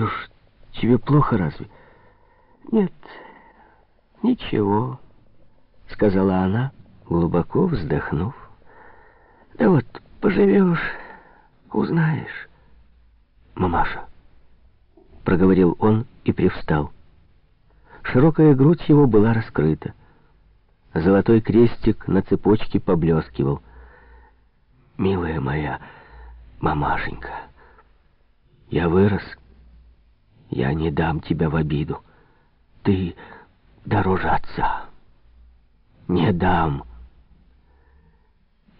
Что ж, тебе плохо разве? Нет, ничего, сказала она, глубоко вздохнув. Да вот, поживешь, узнаешь. Мамаша, проговорил он и привстал. Широкая грудь его была раскрыта. Золотой крестик на цепочке поблескивал. «Милая моя мамашенька, я вырос, я не дам тебя в обиду. Ты дороже отца. Не дам».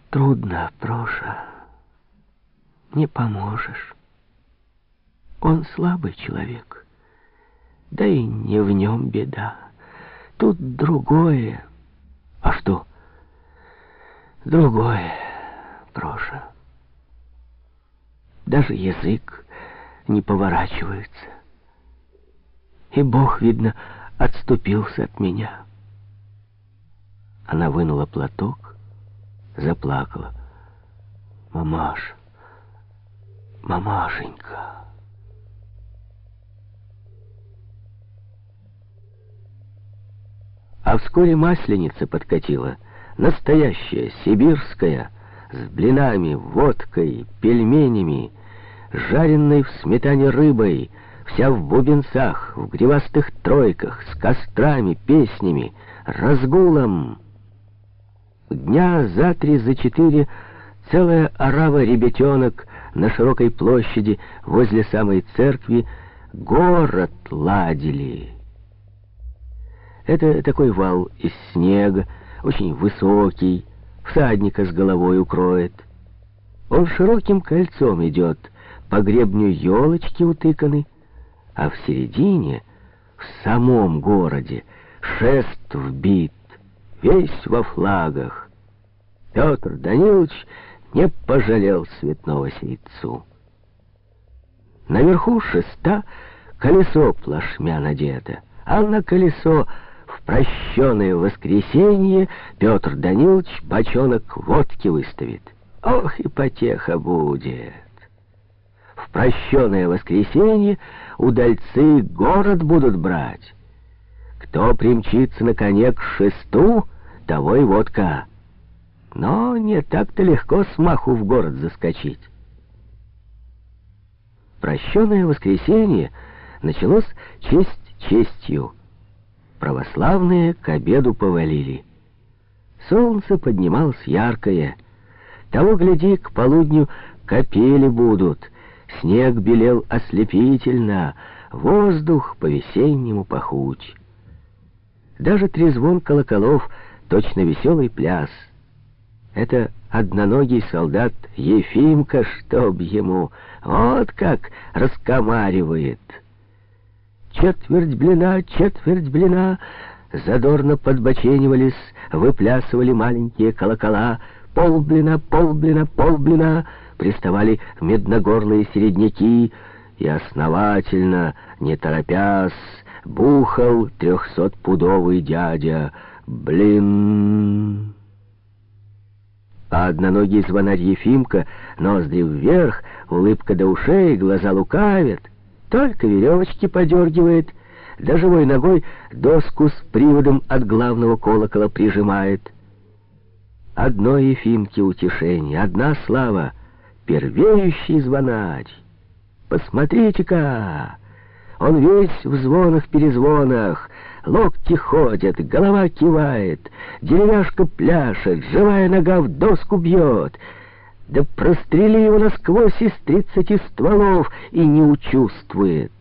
«Трудно, Проша, не поможешь. Он слабый человек, да и не в нем беда. Тут другое». А что? Другое, Проша. Даже язык не поворачивается. И Бог, видно, отступился от меня. Она вынула платок, заплакала. «Мамаш, мамашенька!» А вскоре масленица подкатила, настоящая, сибирская, с блинами, водкой, пельменями, жареной в сметане рыбой, вся в бубенцах, в гривастых тройках, с кострами, песнями, разгулом. Дня за три, за четыре целая орава ребятенок на широкой площади возле самой церкви город ладили. Это такой вал из снега, очень высокий, всадника с головой укроет. Он широким кольцом идет, по гребню елочки утыканы, а в середине, в самом городе, шест вбит, весь во флагах. Петр Данилович не пожалел цветного сейцу. Наверху шеста колесо плашмя надето, а на колесо в прощенное воскресенье Петр Данилович бочонок водки выставит. Ох, и потеха будет! Прощенное воскресенье удальцы город будут брать. Кто примчится на коне к шесту, того и водка. Но не так-то легко смаху в город заскочить. Прощенное воскресенье началось честь честью — православные к обеду повалили. Солнце поднималось яркое. Того, гляди, к полудню капели будут. Снег белел ослепительно, воздух по-весеннему пахуч. Даже трезвон колоколов, точно веселый пляс. Это одноногий солдат Ефимка, чтоб ему, вот как раскомаривает четверть блина, четверть блина. Задорно подбоченивались, выплясывали маленькие колокола. Полблина, полблина, полблина. Приставали медногорлые середняки. И основательно, не торопясь, бухал трехсотпудовый дядя. Блин... А одноногий звонарь Ефимка, ноздри вверх, улыбка до ушей, глаза лукавят. Только веревочки подергивает, да живой ногой доску с приводом от главного колокола прижимает. Одно Ефимке утешение, одна слава, первеющий звонарь. Посмотрите-ка, он весь в звонах-перезвонах, локти ходят, голова кивает, деревяшка пляшет, живая нога в доску бьет — да прострели его насквозь из тридцати стволов и не учувствует.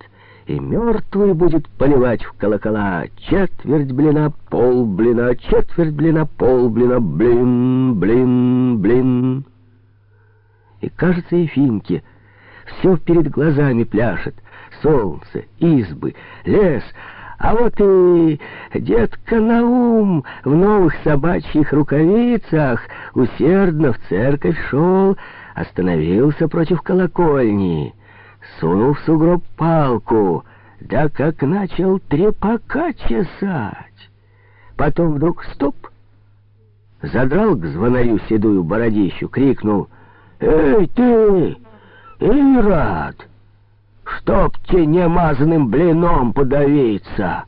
И мертвый будет поливать в колокола четверть блина, пол блина, четверть блина, пол блина, блин, блин, блин. И кажется, Ефимке все перед глазами пляшет. Солнце, избы, лес — а вот и детка Наум в новых собачьих рукавицах усердно в церковь шел, остановился против колокольни, сунул в сугроб палку, да как начал трепака чесать. Потом вдруг стоп, задрал к звонарю седую бородищу, крикнул «Эй, ты, Ирод, чтоб те немазанным блином подавиться!»